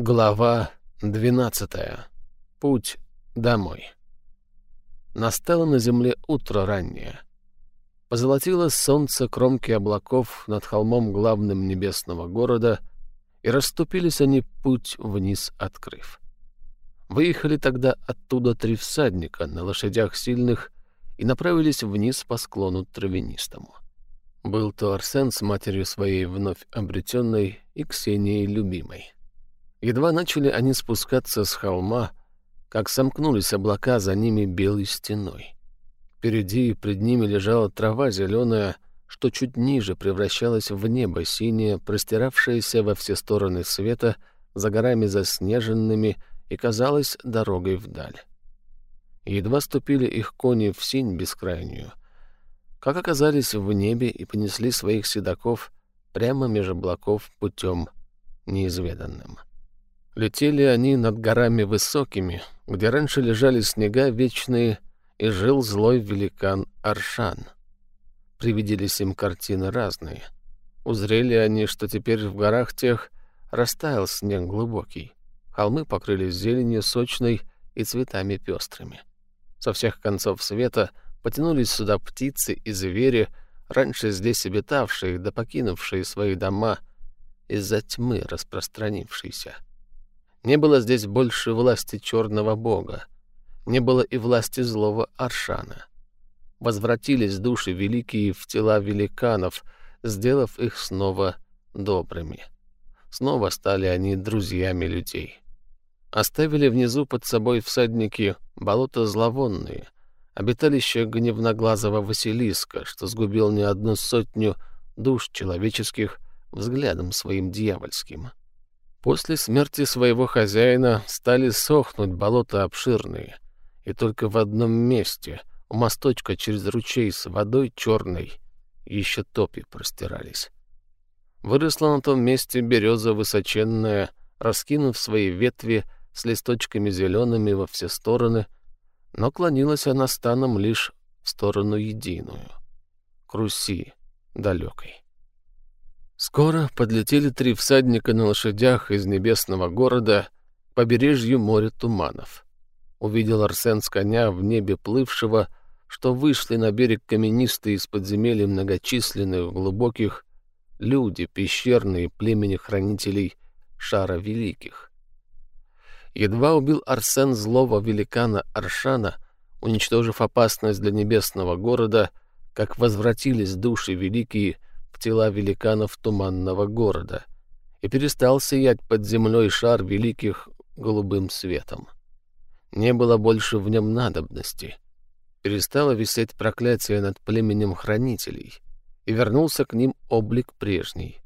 Глава 12. Путь домой. Настало на земле утро раннее. Позолотило солнце кромки облаков над холмом главным небесного города, и расступились они путь вниз открыв. Выехали тогда оттуда три всадника на лошадях сильных и направились вниз по склону травянистому. Был то Арсен с матерью своей вновь обретенной и Ксенией любимой. Едва начали они спускаться с холма, как сомкнулись облака за ними белой стеной. Впереди и пред ними лежала трава зеленая, что чуть ниже превращалась в небо синее, простиравшееся во все стороны света, за горами заснеженными и казалось дорогой вдаль. Едва ступили их кони в синь бескрайнюю, как оказались в небе и понесли своих седаков прямо меж облаков путем неизведанным. Летели они над горами высокими, где раньше лежали снега вечные, и жил злой великан Аршан. Привиделись им картины разные. Узрели они, что теперь в горах тех растаял снег глубокий. Холмы покрылись зеленью сочной и цветами пестрыми. Со всех концов света потянулись сюда птицы и звери, раньше здесь обитавшие да покинувшие свои дома из-за тьмы распространившейся. Не было здесь больше власти черного бога, не было и власти злого Аршана. Возвратились души великие в тела великанов, сделав их снова добрыми. Снова стали они друзьями людей. Оставили внизу под собой всадники болота зловонные, обиталище гневноглазого Василиска, что сгубил не одну сотню душ человеческих взглядом своим дьявольским. После смерти своего хозяина стали сохнуть болота обширные, и только в одном месте, у мосточка через ручей с водой черной, еще топи простирались. Выросла на том месте береза высоченная, раскинув свои ветви с листочками зелеными во все стороны, но клонилась она станом лишь в сторону единую, к Руси далекой. Скоро подлетели три всадника на лошадях из небесного города к побережью моря туманов. Увидел Арсен с коня в небе плывшего, что вышли на берег каменистые из подземелья многочисленных глубоких люди, пещерные племени хранителей шара великих. Едва убил Арсен злого великана Аршана, уничтожив опасность для небесного города, как возвратились души великие — тела великанов туманного города и перестал сиять под землей шар великих голубым светом. Не было больше в нем надобности. Перестало висеть проклятие над племенем хранителей, и вернулся к ним облик прежний.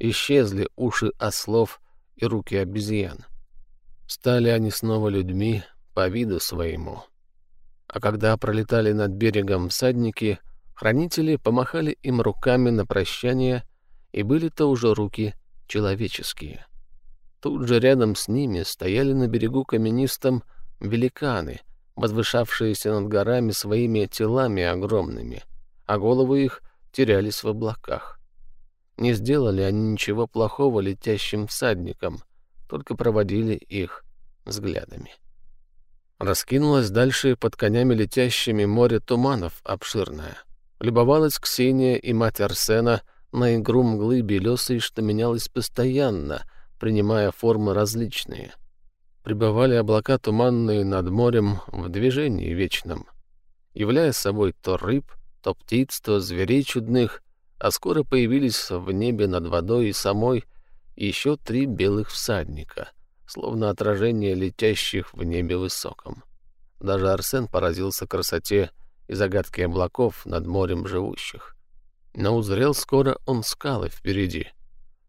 Исчезли уши ослов и руки обезьян. Стали они снова людьми по виду своему. А когда пролетали над берегом всадники, Хранители помахали им руками на прощание, и были то уже руки человеческие. Тут же рядом с ними стояли на берегу каменистом великаны, возвышавшиеся над горами своими телами огромными, а головы их терялись в облаках. Не сделали они ничего плохого летящим всадникам, только проводили их взглядами. Раскинулось дальше под конями летящими море туманов обширное — Любовалась Ксения и мать Арсена на игру мглы белесой, что менялась постоянно, принимая формы различные. Прибывали облака туманные над морем в движении вечном, являя собой то рыб, то птиц, то зверей чудных, а скоро появились в небе над водой и самой еще три белых всадника, словно отражение летящих в небе высоком. Даже Арсен поразился красоте и загадки облаков над морем живущих. Но узрел скоро он скалы впереди.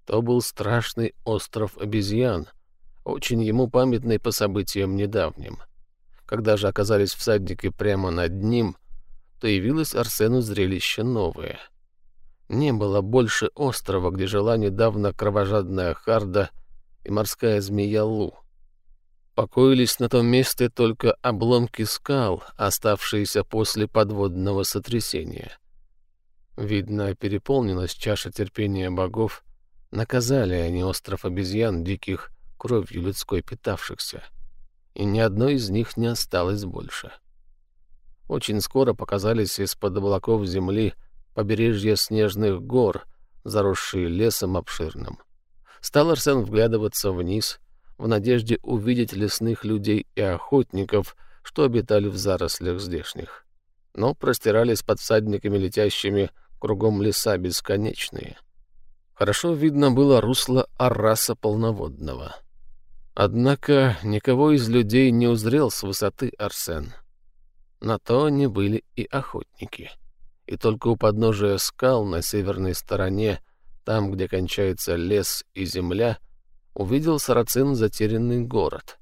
То был страшный остров обезьян, очень ему памятный по событиям недавним. Когда же оказались всадники прямо над ним, то явилось Арсену зрелище новое. Не было больше острова, где жила недавно кровожадная Харда и морская змея Лу. Покоились на том месте только обломки скал, оставшиеся после подводного сотрясения. Видно, переполнилась чаша терпения богов. Наказали они остров обезьян диких кровью людской питавшихся, и ни одной из них не осталось больше. Очень скоро показались из-под облаков земли побережья снежных гор, заросшие лесом обширным. Стал Арсен вглядываться вниз, в надежде увидеть лесных людей и охотников, что обитали в зарослях здешних. Но простирались под всадниками летящими кругом леса бесконечные. Хорошо видно было русло Арраса полноводного. Однако никого из людей не узрел с высоты Арсен. На то они были и охотники. И только у подножия скал на северной стороне, там, где кончается лес и земля, увидел Сарацин затерянный город.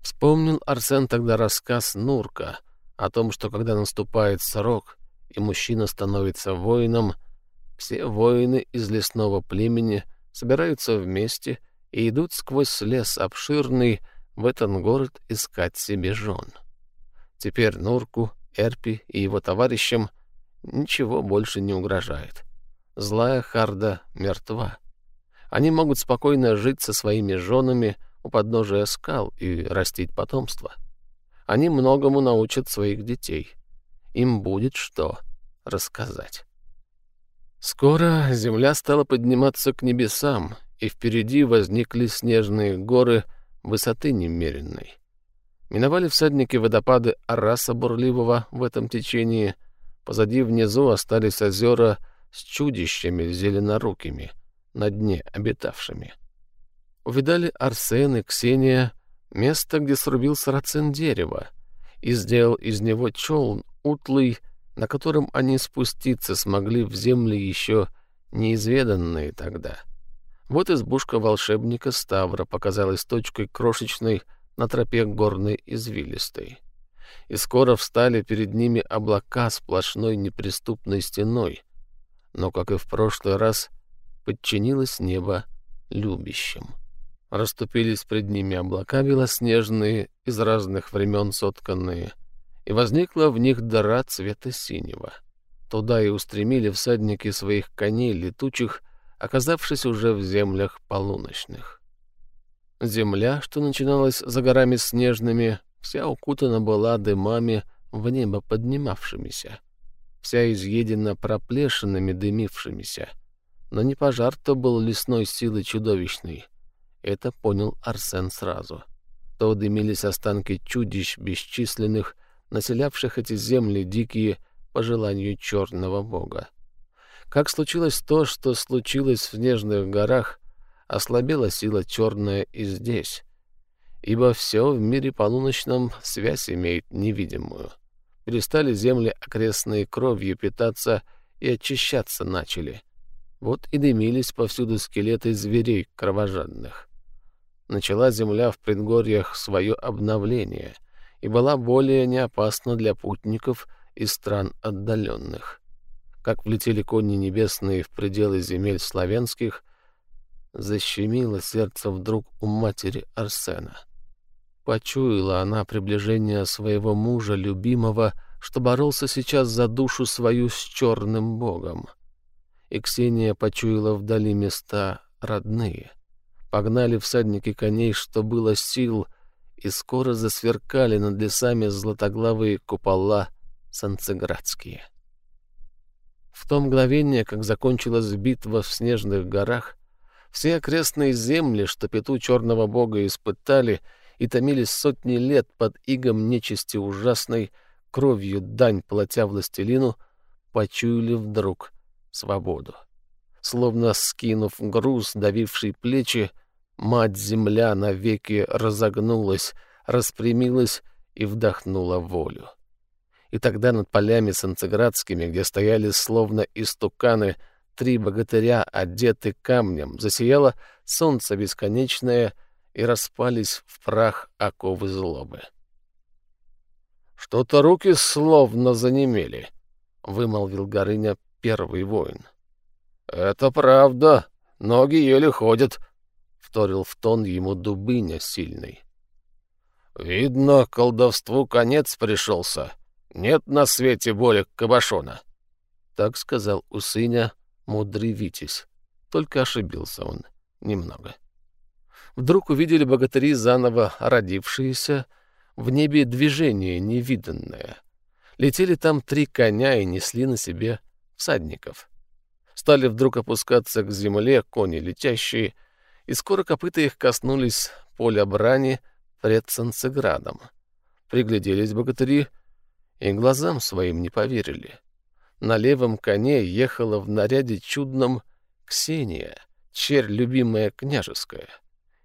Вспомнил Арсен тогда рассказ Нурка о том, что когда наступает срок, и мужчина становится воином, все воины из лесного племени собираются вместе и идут сквозь лес обширный в этот город искать себе жен. Теперь Нурку, Эрпи и его товарищам ничего больше не угрожает. Злая Харда мертва. Они могут спокойно жить со своими женами у подножия скал и растить потомство. Они многому научат своих детей. Им будет что рассказать. Скоро земля стала подниматься к небесам, и впереди возникли снежные горы высоты немеренной. Миновали всадники водопады Араса Бурливого в этом течении. Позади внизу остались озера с чудищами зеленорукими, на дне обитавшими. Увидали Арсен и Ксения место, где срубил сарацин дерево, и сделал из него челн утлый, на котором они спуститься смогли в земли еще неизведанные тогда. Вот избушка волшебника Ставра показалась точкой крошечной на тропе горной извилистой. И скоро встали перед ними облака сплошной неприступной стеной, но, как и в прошлый раз, подчинилось небо любящим. Раступились пред ними облака белоснежные, из разных времен сотканные, и возникла в них дыра цвета синего. Туда и устремили всадники своих коней летучих, оказавшись уже в землях полуночных. Земля, что начиналась за горами снежными, вся укутана была дымами в небо поднимавшимися, вся изъедена проплешинами дымившимися. Но не пожар то был лесной силы чудовищной. Это понял Арсен сразу. То дымились останки чудищ бесчисленных, населявших эти земли дикие по желанию черного бога. Как случилось то, что случилось в снежных горах, ослабела сила черная и здесь, ибо все в мире полуночном связь имеет невидимую. Перестали земли окрестные кровью питаться и очищаться начали. Вот и дымились повсюду скелеты зверей кровожадных. Начала земля в предгорьях свое обновление и была более неопасна для путников из стран отдаленных. Как влетели кони небесные в пределы земель славянских — Защемило сердце вдруг у матери Арсена. Почуяла она приближение своего мужа, любимого, что боролся сейчас за душу свою с черным богом. И Ксения почуяла вдали места родные. Погнали всадники коней, что было сил, и скоро засверкали над лесами златоглавые купола санцеградские. В то мгновение, как закончилась битва в снежных горах, все окрестные земли, что пету черного бога испытали и томились сотни лет под игом нечисти ужасной, кровью дань платя властелину, почуяли вдруг свободу. Словно скинув груз, давивший плечи, мать-земля навеки разогнулась, распрямилась и вдохнула волю. И тогда над полями санцеградскими, где стояли словно истуканы, три богатыря, одеты камнем, засияло солнце бесконечное, и распались в прах оковы злобы. «Что-то руки словно занемели», — вымолвил Горыня первый воин. «Это правда, ноги еле ходят», — вторил в тон ему дубыня сильный. «Видно, колдовству конец пришелся. Нет на свете боли кабашона», — так сказал Усыня, мудрый Витязь. Только ошибился он немного. Вдруг увидели богатыри заново родившиеся, в небе движение невиданное. Летели там три коня и несли на себе всадников. Стали вдруг опускаться к земле кони летящие, и скоро копыта их коснулись поля брани пред Санцеградом. Пригляделись богатыри и глазам своим не поверили. На левом коне ехала в наряде чудном Ксения, черь любимая княжеская.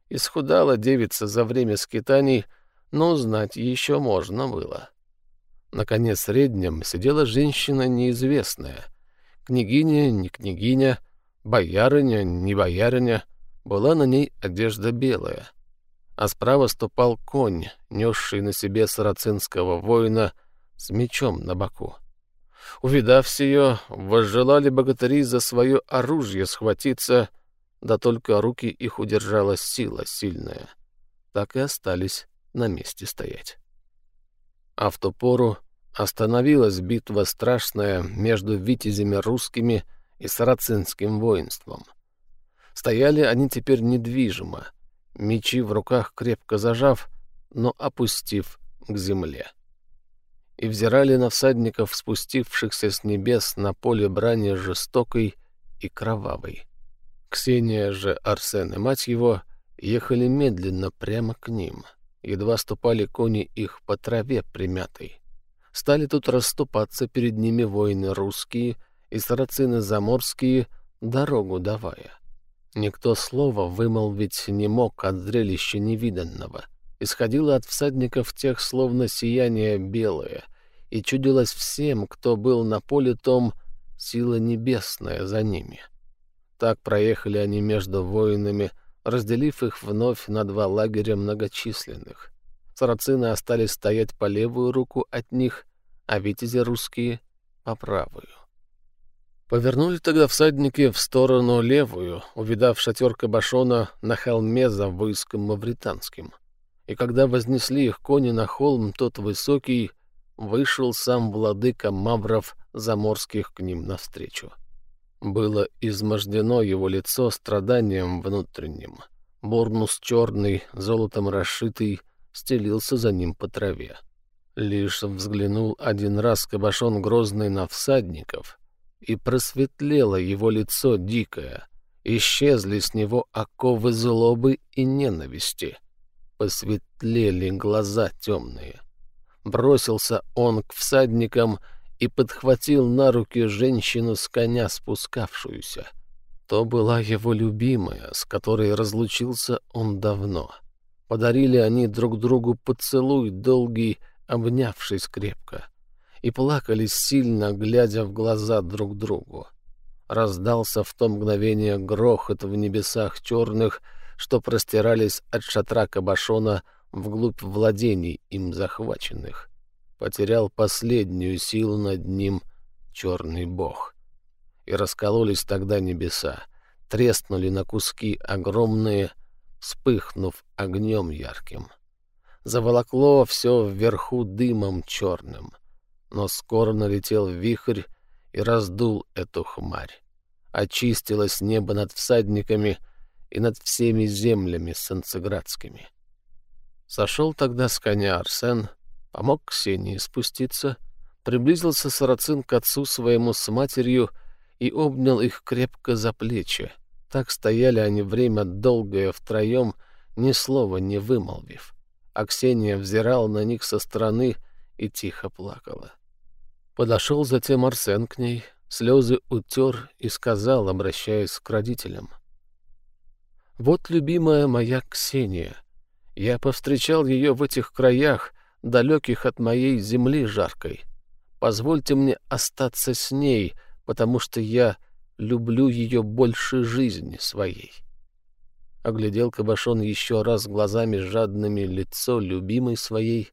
Исхудала девица за время скитаний, но узнать еще можно было. На коне среднем сидела женщина неизвестная. Княгиня, не княгиня, боярыня, не боярыня. Была на ней одежда белая. А справа ступал конь, несший на себе сарацинского воина с мечом на боку. Увидав сие, возжелали богатыри за свое оружие схватиться, да только руки их удержала сила сильная. Так и остались на месте стоять. А в ту пору остановилась битва страшная между витязями русскими и сарацинским воинством. Стояли они теперь недвижимо, мечи в руках крепко зажав, но опустив к земле. И взирали на всадников, спустившихся с небес на поле брани жестокой и кровавой. Ксения же, Арсен и мать его ехали медленно прямо к ним. Едва ступали кони их по траве примятой. Стали тут расступаться перед ними воины русские и сарацины заморские, дорогу давая. Никто слова вымолвить не мог от зрелища невиданного. Исходило от всадников тех словно сияние белое, и чудилось всем, кто был на поле том, сила небесная за ними. Так проехали они между воинами, разделив их вновь на два лагеря многочисленных. Сарацины остались стоять по левую руку от них, а витязи русские — по правую. Повернули тогда всадники в сторону левую, увидав шатер Кабашона на холме за войском мавританским. И когда вознесли их кони на холм, тот высокий, вышел сам владыка Мавров Заморских к ним навстречу. Было измождено его лицо страданием внутренним. Борнус черный, золотом расшитый, стелился за ним по траве. Лишь взглянул один раз Кабашон Грозный на всадников, и просветлело его лицо дикое. Исчезли с него оковы злобы и ненависти. Посветлели глаза темные. Бросился он к всадникам и подхватил на руки женщину с коня спускавшуюся. То была его любимая, с которой разлучился он давно. Подарили они друг другу поцелуй долгий, обнявшись крепко, и плакали сильно, глядя в глаза друг другу. Раздался в то мгновение грохот в небесах черных, что простирались от шатра Кабашона вглубь владений им захваченных потерял последнюю силу над ним черный бог. И раскололись тогда небеса, треснули на куски огромные, вспыхнув огнем ярким. Заволокло все вверху дымом черным, но скоро налетел вихрь и раздул эту хмарь. Очистилось небо над всадниками и над всеми землями санцеградскими. Сошел тогда с коня Арсен — помог Ксении спуститься, приблизился Сарацин к отцу своему с матерью и обнял их крепко за плечи. Так стояли они время долгое втроем, ни слова не вымолвив. А Ксения взирала на них со стороны и тихо плакала. Подошел затем Арсен к ней, слезы утер и сказал, обращаясь к родителям. «Вот, любимая моя Ксения, я повстречал ее в этих краях, далеких от моей земли жаркой. Позвольте мне остаться с ней, потому что я люблю ее больше жизни своей. Оглядел Кабашон еще раз глазами жадными лицо любимой своей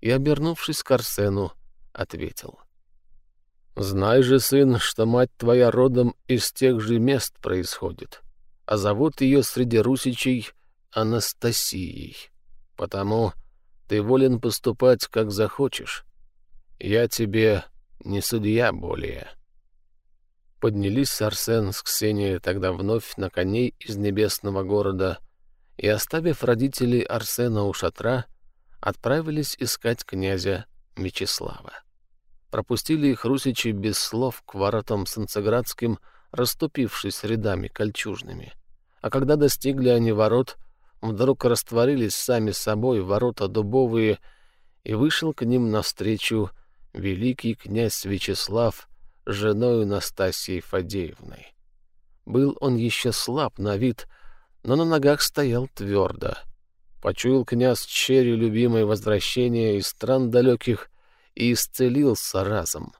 и, обернувшись к Арсену, ответил. «Знай же, сын, что мать твоя родом из тех же мест происходит, а зовут ее среди русичей Анастасией. Потому ты волен поступать, как захочешь. Я тебе не судья более». Поднялись Арсен с Ксенией тогда вновь на коней из небесного города и, оставив родителей Арсена у шатра, отправились искать князя Мечислава. Пропустили их русичи без слов к воротам Санцеградским, расступившись рядами кольчужными. А когда достигли они ворот, вдруг растворились сами собой ворота дубовые, и вышел к ним навстречу великий князь Вячеслав с женой Настасьей Фадеевной. Был он еще слаб на вид, но на ногах стоял твердо. Почуял князь черри любимое возвращение из стран далеких и исцелился разом.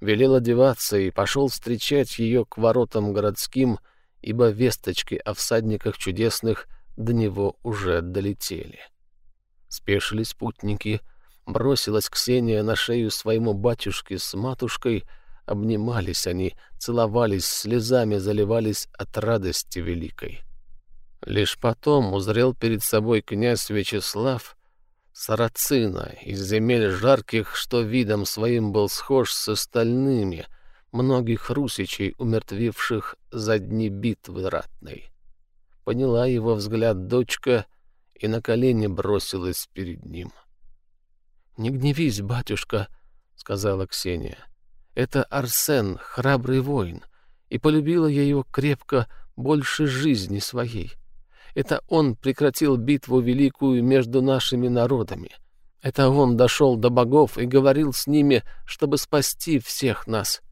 Велел одеваться и пошел встречать ее к воротам городским, ибо весточки о всадниках чудесных до него уже долетели. Спешились путники, бросилась Ксения на шею своему батюшке с матушкой, обнимались они, целовались, слезами заливались от радости великой. Лишь потом узрел перед собой князь Вячеслав Сарацина из земель жарких, что видом своим был схож с остальными, многих русичей, умертвивших за дни битвы ратной. Поняла его взгляд дочка и на колени бросилась перед ним. — Не гневись, батюшка, — сказала Ксения. — Это Арсен, храбрый воин, и полюбила я его крепко больше жизни своей. — это он прекратил битву великую между нашими народами. Это он дошел до богов и говорил с ними, чтобы спасти всех нас.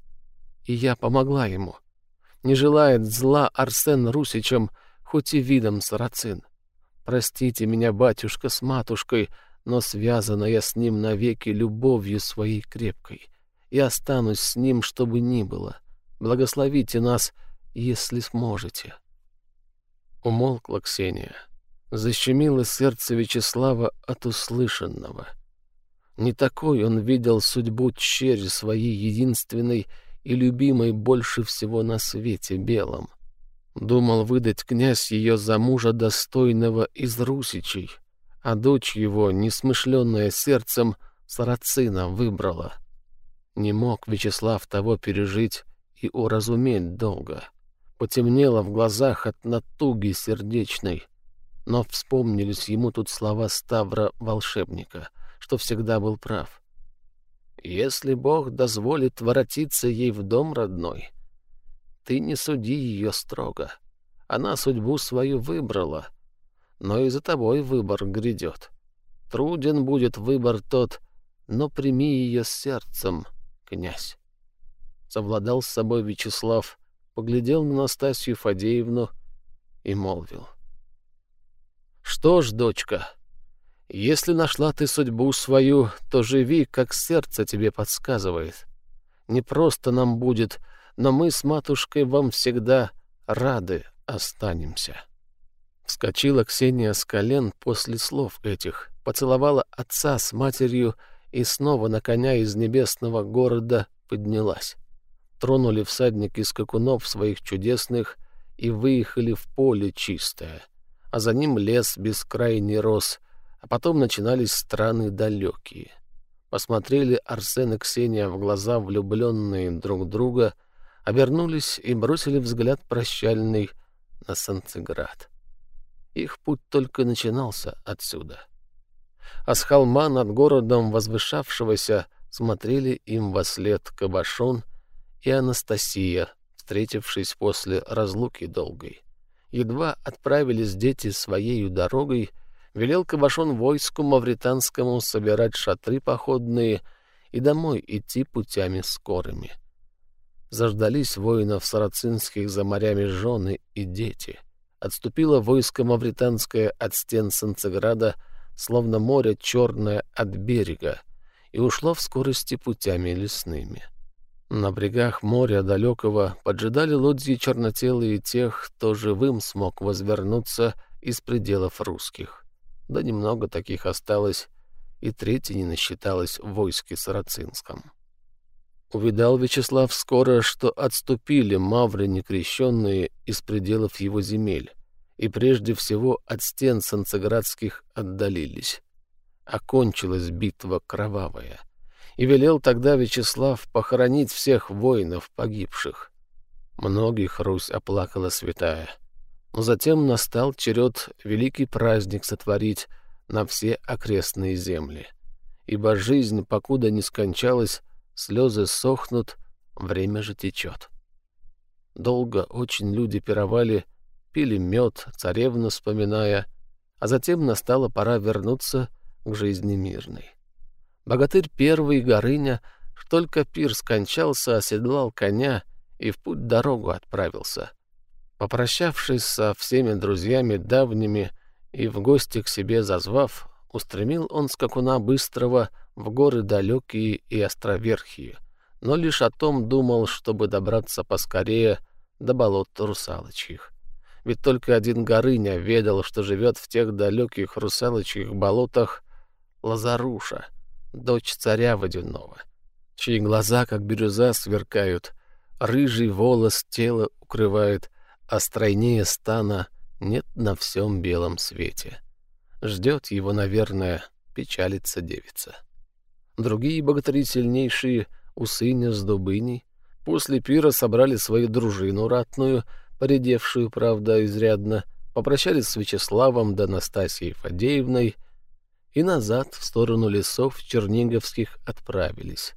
И я помогла ему. Не желает зла Арсен Русичам, хоть и видом сарацин. Простите меня, батюшка, с матушкой, но связана я с ним навеки любовью своей крепкой. И останусь с ним, чтобы ни было. Благословите нас, если сможете. Умолкла Ксения. Защемило сердце Вячеслава от услышанного. Не такой он видел судьбу черри своей единственной и любимой больше всего на свете белом. Думал выдать князь ее за мужа достойного из русичей, а дочь его, несмышленная сердцем, сарацина выбрала. Не мог Вячеслав того пережить и уразуметь долго потемнело в глазах от натуги сердечной. Но вспомнились ему тут слова Ставра-волшебника, что всегда был прав. «Если Бог дозволит воротиться ей в дом родной, ты не суди ее строго. Она судьбу свою выбрала, но и за тобой выбор грядет. Труден будет выбор тот, но прими ее сердцем, князь». Совладал с собой Вячеслав, поглядел на Настасью Фадеевну и молвил. «Что ж, дочка, если нашла ты судьбу свою, то живи, как сердце тебе подсказывает. Не просто нам будет, но мы с матушкой вам всегда рады останемся». Вскочила Ксения с колен после слов этих, поцеловала отца с матерью и снова на коня из небесного города поднялась тронули всадники скакунов своих чудесных и выехали в поле чистое, а за ним лес бескрайний рос, а потом начинались страны далекие. Посмотрели Арсен и Ксения в глаза, влюбленные друг друга, обернулись и бросили взгляд прощальный на Санцеград. Их путь только начинался отсюда. А с холма над городом возвышавшегося смотрели им во след Кабашон — и Анастасия, встретившись после разлуки долгой. Едва отправились дети своею дорогой, велел Кабашон войску мавританскому собирать шатры походные и домой идти путями скорыми. Заждались воинов сарацинских за морями жены и дети. Отступило войско мавританское от стен Санцеграда, словно море черное от берега, и ушло в скорости путями лесными. На брегах моря далекого поджидали лодьи чернотелые тех, кто живым смог возвернуться из пределов русских. Да немного таких осталось, и третье не насчиталось в войске сарацинском. Увидал Вячеслав скоро, что отступили мавры некрещенные из пределов его земель, и прежде всего от стен санцеградских отдалились. Окончилась битва кровавая — и велел тогда Вячеслав похоронить всех воинов погибших. Многих Русь оплакала святая. Но затем настал черед великий праздник сотворить на все окрестные земли. Ибо жизнь, покуда не скончалась, слезы сохнут, время же течет. Долго очень люди пировали, пили мед, царевну вспоминая, а затем настала пора вернуться к жизни мирной. Богатырь первый Горыня, только пир скончался, оседлал коня и в путь дорогу отправился. Попрощавшись со всеми друзьями давними и в гости к себе зазвав, устремил он скакуна быстрого в горы далекие и островерхие, но лишь о том думал, чтобы добраться поскорее до болот русалочьих. Ведь только один Горыня ведал, что живет в тех далеких русалочьих болотах Лазаруша, дочь царя водяного, чьи глаза, как бирюза, сверкают, рыжий волос тело укрывает, а стройнее стана нет на всем белом свете. Ждет его, наверное, печалится девица. Другие богатыри сильнейшие, Усыня с Дубыней, после пира собрали свою дружину ратную, поредевшую, правда, изрядно, попрощались с Вячеславом да Настасьей Фадеевной и назад в сторону лесов черниговских отправились.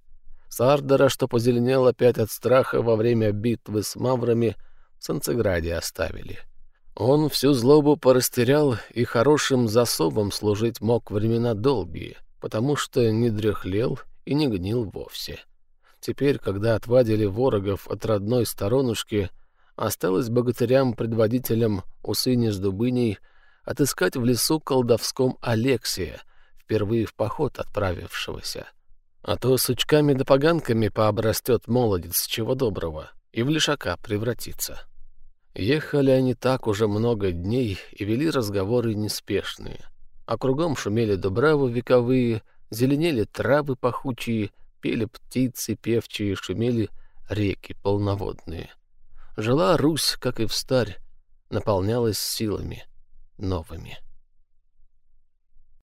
Сардара, что позеленел опять от страха во время битвы с маврами, в Санцеграде оставили. Он всю злобу порастерял и хорошим засобом служить мог времена долгие, потому что не дряхлел и не гнил вовсе. Теперь, когда отвадили ворогов от родной сторонушки, осталось богатырям-предводителям Усыни с Дубыней отыскать в лесу колдовском Алексия, впервые в поход отправившегося. А то сучками да поганками пообрастет молодец, чего доброго, и в лишака превратится. Ехали они так уже много дней и вели разговоры неспешные. А кругом шумели дубравы вековые, зеленели травы пахучие, пели птицы певчие, шумели реки полноводные. Жила Русь, как и в старь, наполнялась силами новыми.